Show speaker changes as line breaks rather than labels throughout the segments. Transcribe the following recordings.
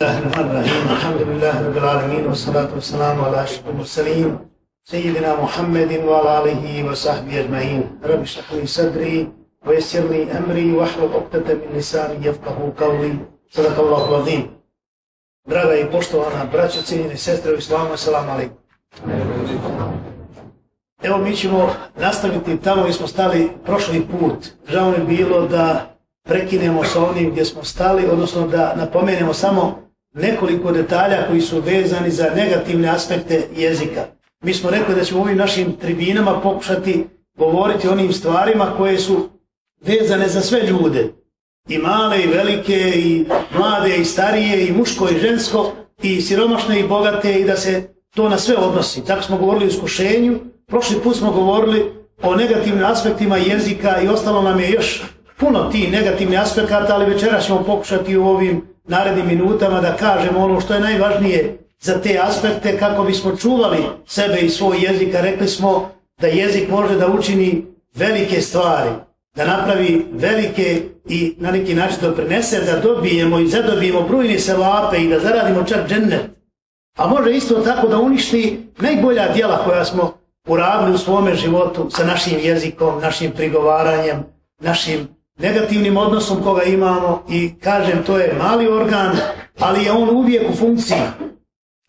الله الرحمن الرحيم الحمد لله رب العالمين والصلاة والسلام على أشرف المرسلين سيدنا محمد وعلى آله وصحبه أجمعين رب اشرح لي صدري ويسر لي أمري واحلل عقدة من لساني يفقه قولي صدق الله العظيم Draga i poštovana braća, cijenjene sestre u islamu, assalamu alaikum. Evo mi ćemo nastaviti tamo gdje smo stali prošli put. Žao mi bilo da prekinemo sa onim gdje smo stali, odnosno da napomenemo samo nekoliko detalja koji su vezani za negativne aspekte jezika. Mi smo rekli da ćemo u ovim našim tribinama pokušati govoriti onim stvarima koje su vezane za sve ljude. I male, i velike, i mlade, i starije, i muško, i žensko, i siromašne, i bogate, i da se to na sve odnosi. Tako smo govorili o iskušenju, prošli put smo govorili o negativnim aspektima jezika i ostalo nam je još puno ti negativni aspekata, ali večera ćemo pokušati u ovim narednim minutama da kažemo ono što je najvažnije za te aspekte kako bismo čuvali sebe i svoj jezik, a rekli smo da jezik može da učini velike stvari, da napravi velike i na neki način da prinese, da dobijemo i zadobijemo brujne selape i da zaradimo čak džennet. A može isto tako da uništi najbolja dijela koja smo uradili u svome životu sa našim jezikom, našim prigovaranjem, našim negativnim odnosom koga imamo i kažem to je mali organ, ali je on uvijek u funkciji.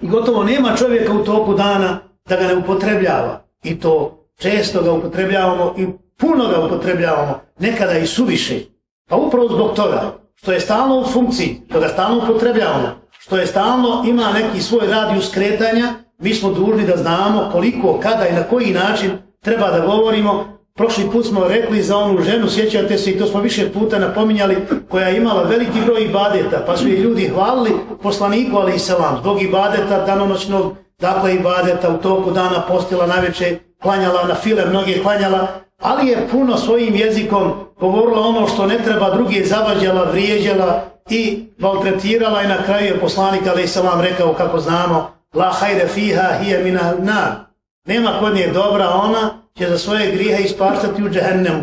I gotovo nema čovjeka u toku dana da ga ne upotrebljava. I to često ga upotrebljavamo i puno ga upotrebljavamo, nekada i suviše. Pa upravo zbog toga, što je stalno u funkciji, što ga stalno upotrebljavamo, što je stalno ima neki svoj radijus kretanja, mi smo dužni da znamo koliko, kada i na koji način treba da govorimo, Prošli put smo rekli za onu ženu, sjećate se i to smo više puta napominjali, koja je imala veliki broj ibadeta, pa su je ljudi hvalili poslaniku, ali i salam, zbog ibadeta danonoćnog, dakle ibadeta u toku dana postila najveće, klanjala na file, mnoge klanjala, ali je puno svojim jezikom govorila ono što ne treba, drugi je zavađala, vrijeđala i maltretirala i na kraju je poslanik, ali i salam, rekao kako znamo, la hajde fiha hiya minal nar. Nema kod nje dobra ona, će za svoje grijehe ispaštati u džehennemu.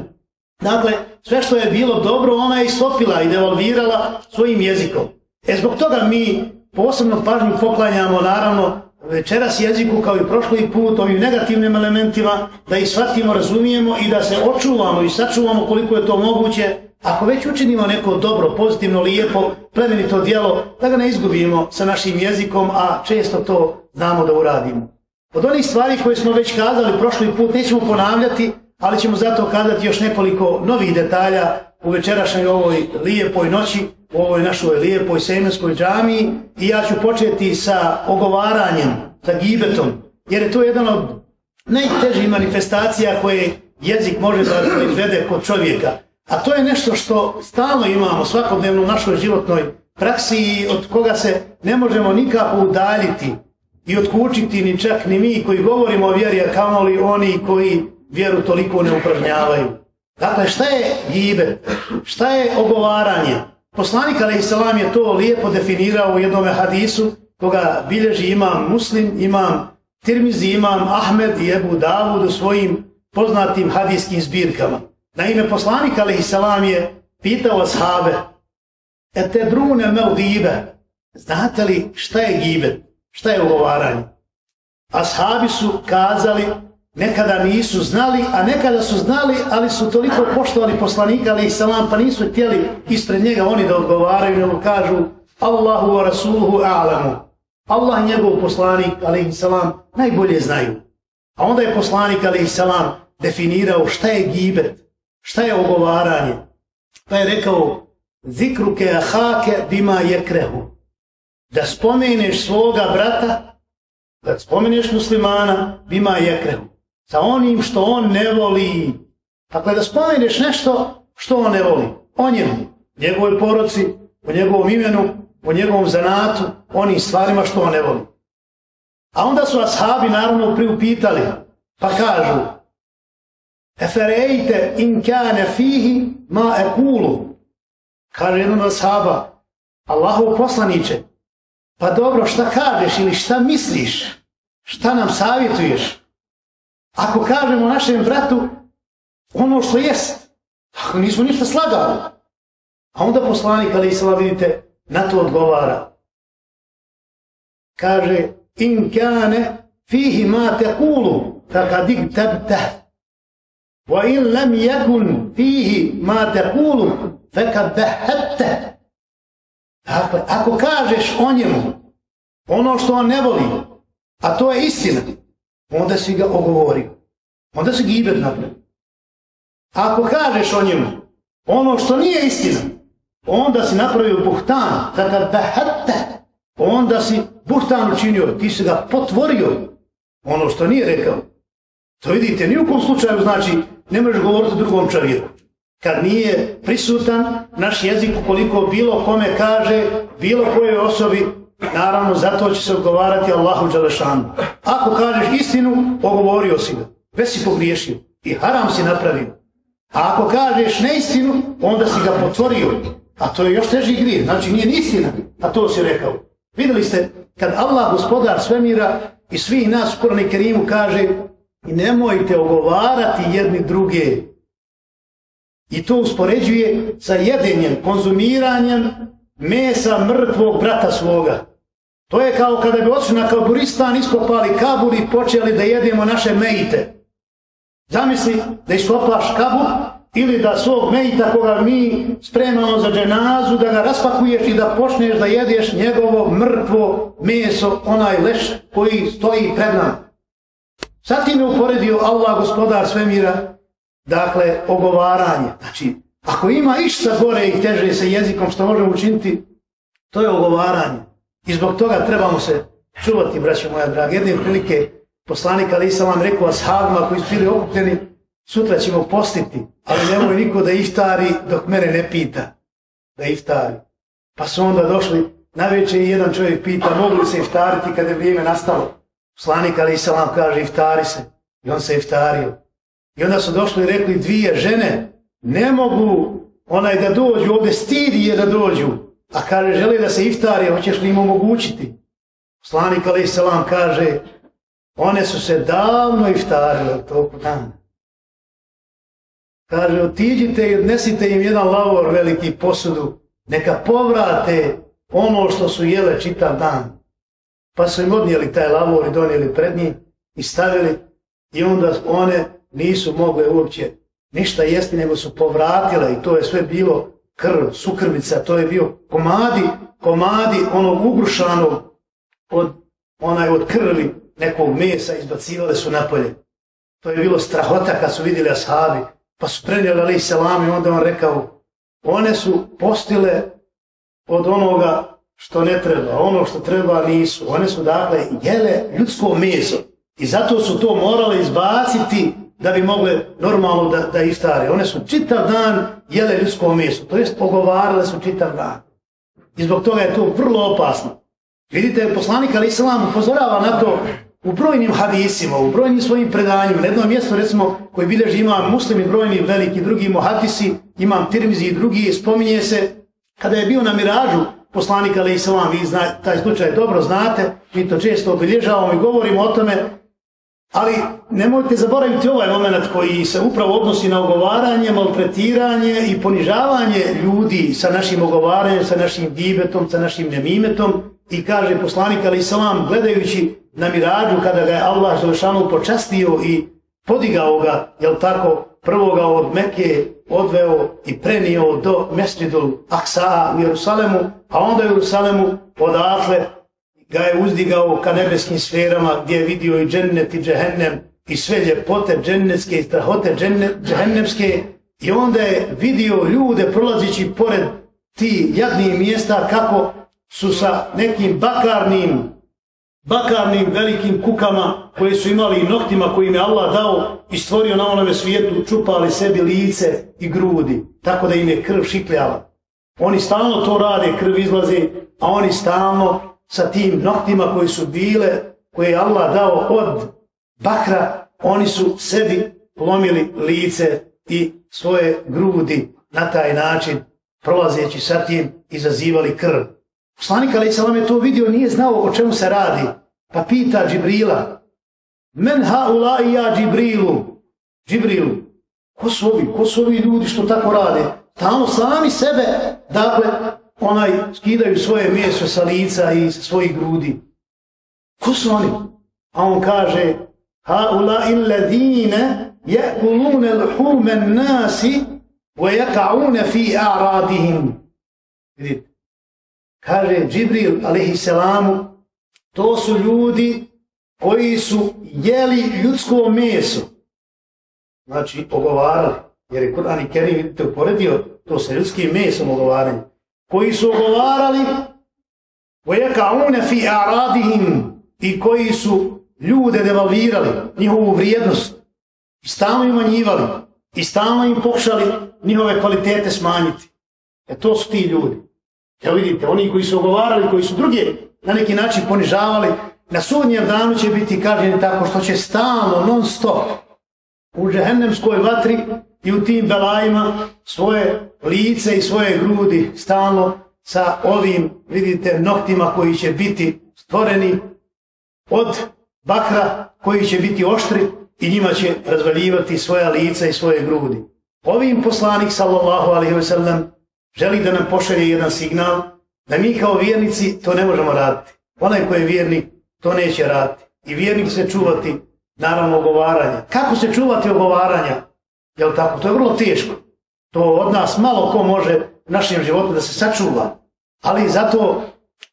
Dakle, sve što je bilo dobro, ona je istopila i devalvirala svojim jezikom. E zbog toga mi posebno pažnju poklanjamo, naravno, večeras jeziku kao i prošli put, ovim negativnim elementima, da ih shvatimo, razumijemo i da se očuvamo i sačuvamo koliko je to moguće. Ako već učinimo neko dobro, pozitivno, lijepo, plemenito dijelo, da ga ne izgubimo sa našim jezikom, a često to znamo da uradimo. Od onih stvari koje smo već kazali prošli put, nećemo ponavljati, ali ćemo zato kazati još nekoliko novih detalja u večerašnjoj ovoj lijepoj noći, u ovoj našoj lijepoj semenskoj džamiji i ja ću početi sa ogovaranjem, sa gibetom, jer je to jedan od najtežih manifestacija koje jezik može da izvede kod čovjeka. A to je nešto što stalno imamo svakodnevno u našoj životnoj praksi i od koga se ne možemo nikako udaljiti i otkučiti ni čak ni mi koji govorimo o vjeri, a kamoli oni koji vjeru toliko ne upražnjavaju. Dakle, šta je gibe? Šta je ogovaranje? Poslanik a.s. je to lijepo definirao u jednom hadisu koga bilježi imam muslim, imam tirmizi, imam Ahmed i Ebu Davud u svojim poznatim hadijskim zbirkama. Na ime poslanika a.s. je pitao ashabe, ete brune me u gibe, znate li šta je gibet? Šta je ugovaranje? Ashabi su kazali, nekada nisu znali, a nekada su znali, ali su toliko poštovali poslanika, ali ih salam, pa nisu htjeli ispred njega oni da odgovaraju, nego kažu Allahu wa rasuluhu a'lamu. Allah njegov poslanik, ali ih salam, najbolje znaju. A onda je poslanik, ali ih salam, definirao šta je gibet, šta je ogovaranje. Pa je rekao, zikruke ahake bima je krehu da spomeneš svoga brata, da spomeneš muslimana, bima jekrehu, sa onim što on ne voli. Dakle, da spomeneš nešto što on ne voli, o njemu, njegovoj poroci, o njegovom imenu, o njegovom zanatu, onim stvarima što on ne voli. A onda su ashabi naravno priupitali, pa kažu, Eferejte in kane fihi ma ekulu. Kaže jedan od ashaba, Allahov poslaniće, Pa dobro, šta kažeš ili šta misliš? Šta nam savjetuješ? Ako kažemo našem bratu ono što jest, ako nismo ništa slagali, a onda poslanik, ali i vidite, na to odgovara. kaže in kane fihi ma tekulu fakad igtabta wa in lam yakun fihi ma tekulu fakad bahatta dakle ako kažeš o njemu ono što on ne voli a to je istina onda si ga ogovorio onda si gibet napravio ako kažeš o njemu ono što nije istina onda si napravio buhtan takav bahatta onda si buhtan učinio ti si ga potvorio ono što nije rekao. To vidite, ni u kom slučaju znači ne možeš govoriti drugom čovjeku. Kad nije prisutan naš jezik koliko bilo kome kaže, bilo kojoj osobi, naravno zato će se odgovarati Allahu Đalešanu. Ako kažeš istinu, ogovorio si ga. Već si pogriješio i haram si napravio. A ako kažeš neistinu, onda si ga potvorio. A to je još teži grije. Znači nije ni istina, a to si rekao. Vidjeli ste, kad Allah, gospodar svemira, I svi nas u Kurani Kerimu kaže i nemojte ogovarati jedni druge. I to uspoređuje sa jedenjem, konzumiranjem mesa mrtvog brata svoga. To je kao kada bi otišli na kaburistan, iskopali kabur i počeli da jedemo naše mejite. Zamisli da iskopaš kabur ili da svog mejita koga mi spremamo za dženazu, da ga raspakuješ i da počneš da jedeš njegovo mrtvo meso, onaj leš koji stoji pred nam. Sad ti je uporedio Allah, gospodar svemira, dakle, ogovaranje. Znači, ako ima išta gore i teže sa jezikom što možemo učiniti, to je ogovaranje. I zbog toga trebamo se čuvati, braćo moja draga. Jedne prilike poslanik Ali Isalam rekao ashabima koji su bili okupljeni, sutra ćemo postiti, ali nemoj niko da iftari dok mene ne pita da iftari. Pa su onda došli, na večer i jedan čovjek pita, mogu li se iftariti kada je vrijeme nastalo? Poslanik Ali Isalam kaže, iftari se. I on se iftario. I onda su došli i rekli, dvije žene ne mogu onaj da dođu, ovdje stidi je da dođu. A kaže, žele da se iftari, hoćeš li im omogućiti? Slanik Ali selam kaže, one su se davno iftarile u toku dana. Kaže, otiđite i odnesite im jedan lavor veliki posudu, neka povrate ono što su jele čitav dan. Pa su im odnijeli taj lavor i donijeli pred njih i stavili i onda one nisu mogle uopće ništa jesti, nego su povratile i to je sve bilo krv, sukrvica, to je bio komadi, komadi onog ugrušanog od, onaj od krvi nekog mesa izbacivale su napolje. To je bilo strahota kad su vidjeli ashabi, Pa su prenijeli ali selam i onda on rekao, one su postile od onoga što ne treba, ono što treba nisu. One su dakle jele ljudsko meso i zato su to morale izbaciti da bi mogle normalno da, da istare. One su čitav dan jele ljudsko meso, to jest pogovarale su čitav dan. I zbog toga je to vrlo opasno. Vidite, poslanik Ali Islam upozorava na to u brojnim hadisima, u brojnim svojim predanjima, na jednom mjestu, recimo, koji bilježi imam muslimi brojni veliki, drugi muhadisi, imam tirmizi i drugi, spominje se, kada je bio na miražu, poslanik Ali Islam, vi zna, taj slučaj dobro znate, mi to često obilježavamo i govorimo o tome, ali nemojte zaboraviti ovaj moment koji se upravo odnosi na ogovaranje, maltretiranje i ponižavanje ljudi sa našim ogovaranjem, sa našim gibetom, sa našim nemimetom, i kaže poslanik Ali salam gledajući na mirađu kada ga je Allah Želešanu počastio i podigao ga, jel tako, prvoga od Mekke odveo i prenio do Mesridu Aksa u Jerusalemu, a onda u Jerusalemu odatle ga je uzdigao ka nebeskim sferama gdje je vidio i džennet i džehennem i sve ljepote džennetske i strahote džehennemske i onda je vidio ljude prolazići pored ti jadnih mjesta kako su sa nekim bakarnim bakarnim velikim kukama koje su imali i noktima koji im je Allah dao i stvorio na onome svijetu, čupali sebi lice i grudi, tako da im je krv šipljala. Oni stalno to rade, krv izlazi a oni stalno sa tim noktima koji su bile, koje je Allah dao od bakra, oni su sebi lomili lice i svoje grudi na taj način, prolazeći sa tim, izazivali krv. Poslanik Ali Salam je to vidio, nije znao o čemu se radi. Pa pita Džibrila, men haula i ja Džibrilu, Džibrilu, ko su ovi, ko su ovi ljudi što tako rade? Tamo sami sebe, dakle, onaj, skidaju svoje mjesto sa lica i sa svojih grudi. Ko su oni? A on kaže, ha ula illadine jekulune lhumen nasi wa jekaune fi a'radihim. Vidite, kaže Džibril, alaihisselamu, to su ljudi koji su jeli ljudsko meso. Znači, ogovarali. Jer je Kur'an i Kerim, vidite, uporedio to sa ljudskim mesom ogovaranjem Koji su ogovarali وَيَكَعُونَ فِي أَعْرَادِهِمْ i koji su ljude devalvirali, njihovu vrijednost, i stalno im manjivali, i stalno im pokušali njihove kvalitete smanjiti. E to su ti ljudi. Evo vidite, oni koji su ogovarali, koji su druge na neki način ponižavali, na sudnjem danu će biti kaženi tako što će stalno, non stop, u žehennemskoj vatri i u tim belajima svoje lice i svoje grudi stalno sa ovim, vidite, noktima koji će biti stvoreni od bakra koji će biti oštri i njima će razvaljivati svoja lica i svoje grudi. Ovim poslanik, sallallahu alaihi wa sallam, želi da nam pošalje jedan signal da mi kao vjernici to ne možemo raditi. Onaj koji je vjernik, to neće raditi. I vjernik se čuvati, naravno, ogovaranja. Kako se čuvati ogovaranja? Jel tako? To je vrlo teško. To od nas malo ko može našem životu da se sačuva. Ali zato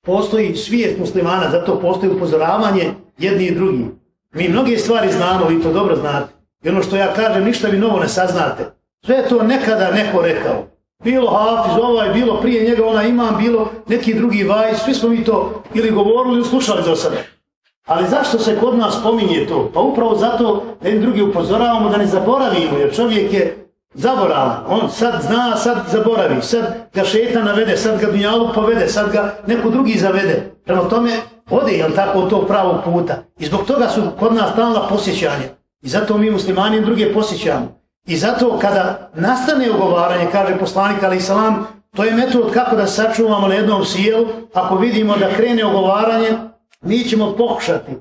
postoji svijet muslimana, zato postoji upozoravanje jedni i drugi. Mi mnoge stvari znamo, vi to dobro znate. I ono što ja kažem, ništa vi novo ne saznate. Sve je to nekada neko rekao. Bilo Hafiz, ovaj, bilo prije njega, ona imam, bilo neki drugi vaj, svi smo mi to ili govorili ili slušali do sada. Ali zašto se kod nas spominje to? Pa upravo zato da im drugi upozoravamo da ne zaboravimo, jer čovjek je zaboravan. On sad zna, sad zaboravi, sad ga šeta navede, sad ga dunjalu povede, sad ga neko drugi zavede. Prema tome, ode, jel tako, od tog pravog puta. I zbog toga su kod nas stalna posjećanja. I zato mi muslimani druge posjećamo. I zato kada nastane ugovaranje, kaže poslanik Ali Salam, to je metod kako da sačuvamo na jednom sjelu. Ako vidimo da krene ugovaranje, mi ćemo pokušati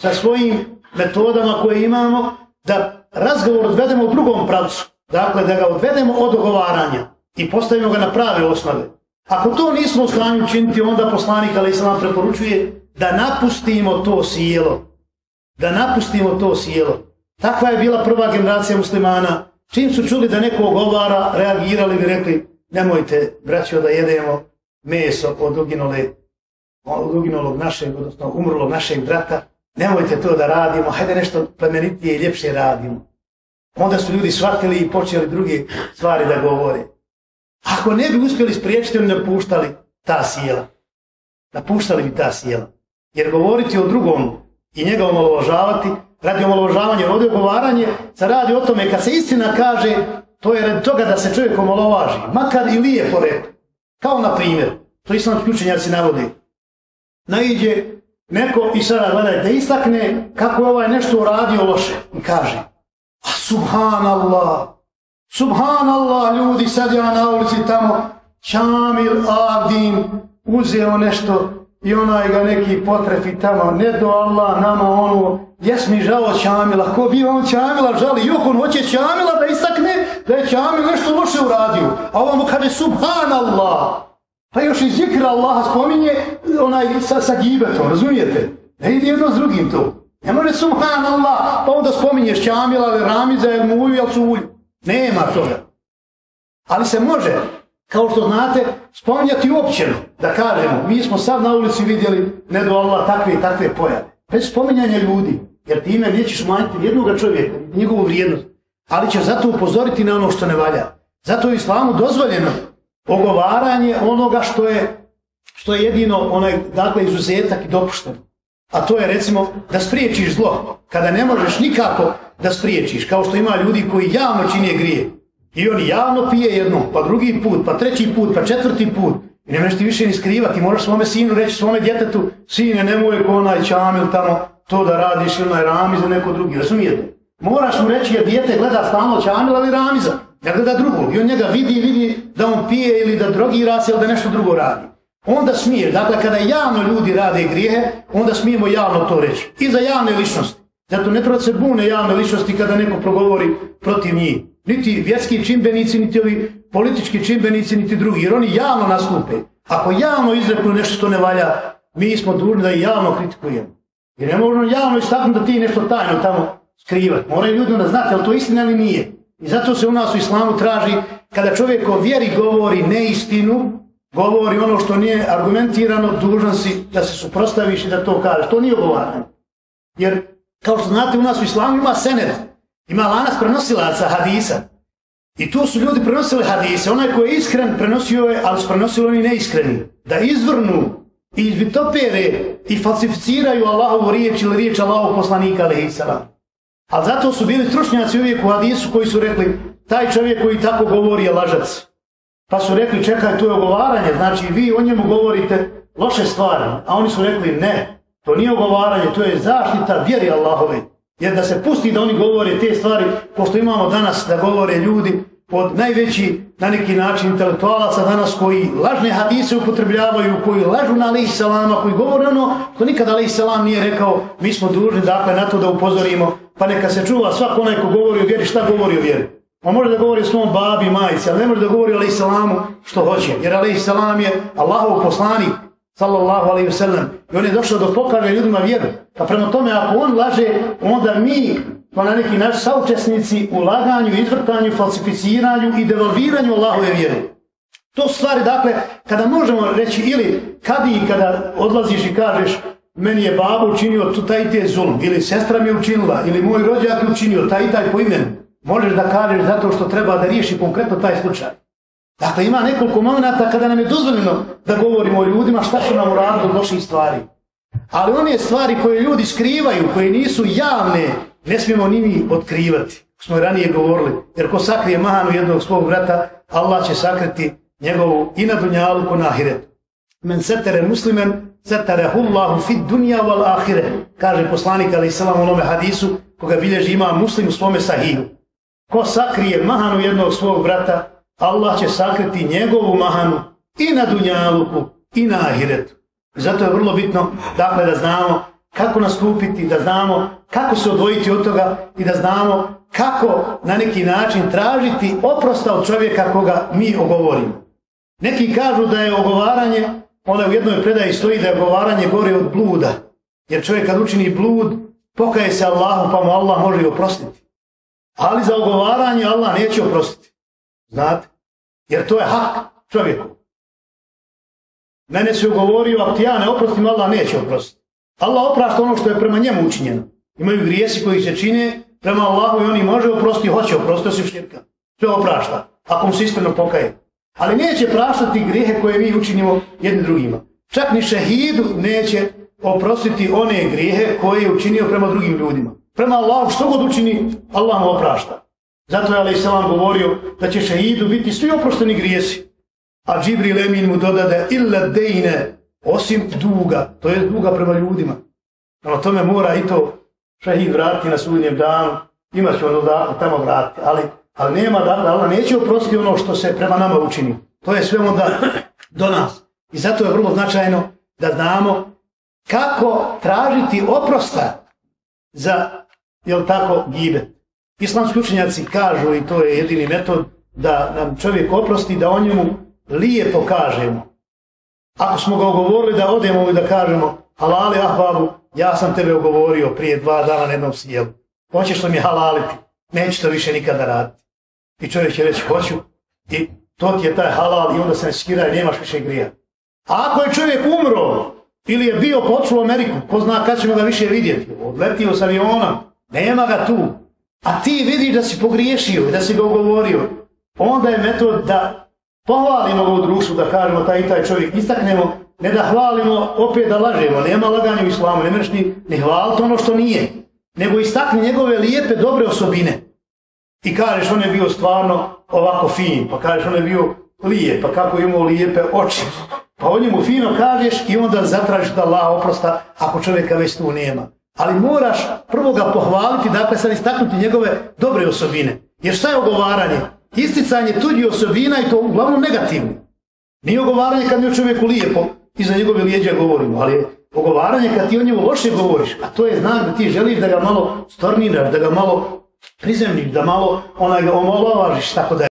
sa svojim metodama koje imamo da razgovor odvedemo u drugom pravcu. Dakle, da ga odvedemo od ogovaranja i postavimo ga na prave osnove. Ako to nismo u stanju činiti, onda poslanik Ali Islam preporučuje da napustimo to sjelo. Da napustimo to sjelo. Takva je bila prva generacija muslimana. Čim su čuli da neko ogovara, reagirali bi rekli, nemojte, braćo, da jedemo meso od uginole, od uginulog našeg, odnosno umrlog našeg brata. Nemojte to da radimo, hajde nešto plemenitije i ljepše radimo. Onda su ljudi shvatili i počeli druge stvari da govore. Ako ne bi uspjeli spriječiti, oni napuštali ta sjela. Napuštali bi ta sjela. Jer govoriti o drugom i njega omalovažavati, radi omalovažavanja, ovdje govaranje, se radi o tome, kad se istina kaže, to je radi toga da se čovjek omalovaži. Makar i lijepo rekao. Kao na primjer, to islamski učenjaci navodi. Naiđe neko i sada gledaj, da istakne kako je ovaj nešto uradio loše. I kaže, Subhanallah. Subhanallah, ljudi, sad ja na ulici tamo, Čamil Adin uzeo nešto i onaj ga neki potrefi tamo, ne do Allah, nama ono, jes mi žao Čamila, ko bi on Čamila žali, jok on hoće Čamila da istakne da je Čamil nešto loše uradio, a on mu kaže Subhanallah. Pa još i zikra Allaha spominje onaj sa, sa gibetom, razumijete? Ne ide jedno s drugim to. Ne može subhanallah, pa onda spominješ Čamila ili Ramiza ili Muju ili Cuju. Nema toga. Ali se može, kao što znate, spominjati uopćeno. Da kažemo, mi smo sad na ulici vidjeli ne do Allah takve i takve pojave. Bez spominjanja ljudi, jer ti nećeš manjiti jednog čovjeka, njegovu vrijednost. Ali će zato upozoriti na ono što ne valja. Zato je islamu dozvoljeno ogovaranje onoga što je, što je jedino onaj, dakle, izuzetak i dopušteno. A to je recimo da spriječiš zlo, kada ne možeš nikako da spriječiš, kao što ima ljudi koji javno čine grije. I oni javno pije jedno, pa drugi put, pa treći put, pa četvrti put. I ne možeš ti više ni skrivati, možeš svome sinu reći, svome djetetu, sine, nemoj ko onaj čamil tamo to da radiš ili onaj ramiz ili neko drugi, razumijete? Moraš mu reći jer djete gleda stalno čamil ali ramiza, ne gleda drugog. I on njega vidi vidi da on pije ili da drogira se ili da nešto drugo radi onda smije, dakle kada javno ljudi rade grijehe, onda smijemo javno to reći. I za javne ličnosti. Zato ne treba se bune javne ličnosti kada neko progovori protiv njih. Niti vjerski čimbenici, niti ovi politički čimbenici, niti drugi. Jer oni javno nastupe. Ako javno izreknu nešto što ne valja, mi smo dužni da i javno kritikujemo. Jer ne možemo javno istaknuti da ti nešto tajno tamo skrivati. Moraju ljudi da znate, ali to istina ili nije. I zato se u nas u islamu traži, kada čovjek o vjeri govori neistinu, govori ono što nije argumentirano, dužan si da se suprostaviš i da to kažeš. To nije ogovaranje. Jer, kao što znate, u nas u islamu ima senet, ima lanas prenosilaca hadisa. I tu su ljudi prenosili hadise. Onaj koji je iskren prenosio je, ali su prenosili oni neiskreni. Da izvrnu i izvitopere i falsificiraju Allahovu riječ ili riječ Allahov poslanika, ali salam. Ali zato su bili stručnjaci uvijek u hadisu koji su rekli, taj čovjek koji tako govori je lažac. Pa su rekli, čekaj, to je ogovaranje, znači vi o njemu govorite loše stvari. A oni su rekli, ne, to nije ogovaranje, to je zaštita vjeri Allahove. Jer da se pusti da oni govore te stvari, pošto imamo danas da govore ljudi od najveći na neki način intelektualaca danas koji lažne hadise upotrebljavaju, koji lažu na alaih salama, koji govore ono što nikada alaih salam nije rekao, mi smo dužni dakle na to da upozorimo, pa neka se čuva svak onaj ko govori o vjeri, šta govori o vjeri. On može da govori o svom babi, majici, ali ne može da govori o alaih salamu što hoće, jer alaih salam je Allahov poslanik, sallallahu alaihi wa sallam, i on je došao da pokaže ljudima vjeru. Pa prema tome, ako on laže, onda mi pa na neki naš saučesnici u laganju, izvrtanju, falsificiranju i devalviranju Allahove vjere. To stvari, dakle, kada možemo reći ili kad i kada odlaziš i kažeš meni je babo učinio tu taj te zulum, ili sestra mi je učinila, ili moj rođak je učinio taj i taj po imenu, možeš da kažeš zato što treba da riješi konkretno taj slučaj. Dakle, ima nekoliko momenta kada nam je dozvoljeno da govorimo o ljudima šta su nam uradili od loših stvari. Ali one stvari koje ljudi skrivaju, koje nisu javne, ne smijemo ni mi otkrivati. Smo ranije govorili, jer ko sakrije mahanu jednog svog vrata, Allah će sakriti njegovu i na dunjalu ko na ahiretu. Men setere muslimen, setarehu Allahu fit dunja wal ahire, kaže poslanik ali salam u onome hadisu, koga bilježi ima muslim u svome sahihu. Ko sakrije mahanu jednog svog vrata, Allah će sakriti njegovu mahanu i na dunjaluku i na ahiretu. Zato je vrlo bitno dakle, da znamo kako nastupiti, da znamo kako se odvojiti od toga i da znamo kako na neki način tražiti oprosta od čovjeka koga mi ogovorimo. Neki kažu da je ogovaranje, onda u jednoj predaji stoji da je ogovaranje gore od bluda. Jer čovjek kad učini blud, pokaje se Allahu pa mu Allah može i oprostiti. Ali za ogovaranje Allah neće oprostiti. Znate? Jer to je hak čovjeku. Mene se ugovorio, ako ti ja ne oprostim, Allah neće oprostiti. Allah oprašta ono što je prema njemu učinjeno. Imaju grijesi koji se čine prema Allahu i oni može oprosti, hoće oprosti osim širka. Sve oprašta, ako mu se iskreno pokaje. Ali neće praštati grijehe koje mi učinimo jednim drugima. Čak ni šehidu neće oprostiti one grijehe koje je učinio prema drugim ljudima. Prema Allahu što god učini, Allah mu oprašta. Zato je Ali Salam govorio da će šehidu biti svi oprošteni grijesi. A Džibril Emin mu dodade illa dejne osim duga, to je duga prema ljudima. Na tome mora i to šehid vratiti na sudnjem danu, ima će ono da tamo vratiti, ali, ali nema da, Allah neće oprostiti ono što se prema nama učini. To je sve onda do nas. I zato je vrlo značajno da znamo kako tražiti oprosta za, jel tako, gibe. Islamski učenjaci kažu, i to je jedini metod, da nam čovjek oprosti, da o njemu lijepo kažemo. Ako smo ga ogovorili da odemo i da kažemo halali ahbabu, ja sam tebe ogovorio prije dva dana na jednom sjelu. Hoćeš li mi halaliti? Neću to više nikada raditi. I čovjek će reći hoću. I to ti je taj halal i onda se ne skira i nemaš više grija. A ako je čovjek umro ili je bio počuo u Ameriku, ko zna kad ćemo ga više vidjeti, odletio s aviona, nema ga tu. A ti vidiš da si pogriješio i da si ga ogovorio. Onda je metod da pohvalimo ga u društvu, da kažemo taj i taj čovjek, istaknemo, ne da hvalimo, opet da lažemo, nema laganja u islamu, ne mreš ni, ni hvaliti ono što nije, nego istakni njegove lijepe, dobre osobine. I kažeš, on je bio stvarno ovako fin, pa kažeš, on je bio lijep, pa kako je imao lijepe oči. Pa o njemu fino kažeš i onda zatražiš da Allah oprosta ako čovjeka već tu nema. Ali moraš prvo ga pohvaliti, dakle sad istaknuti njegove dobre osobine. Jer šta je ogovaranje? Isticanje tuđih osobina i to uglavnom negativno. Nije ogovaranje kad mi o čovjeku lijepo iza njegove lijeđa govorimo, ali ogovaranje kad ti o njemu loše govoriš, a to je znak da ti želiš da ga malo storniraš, da ga malo prizemniš, da malo onaj ga omalovažiš, tako da je.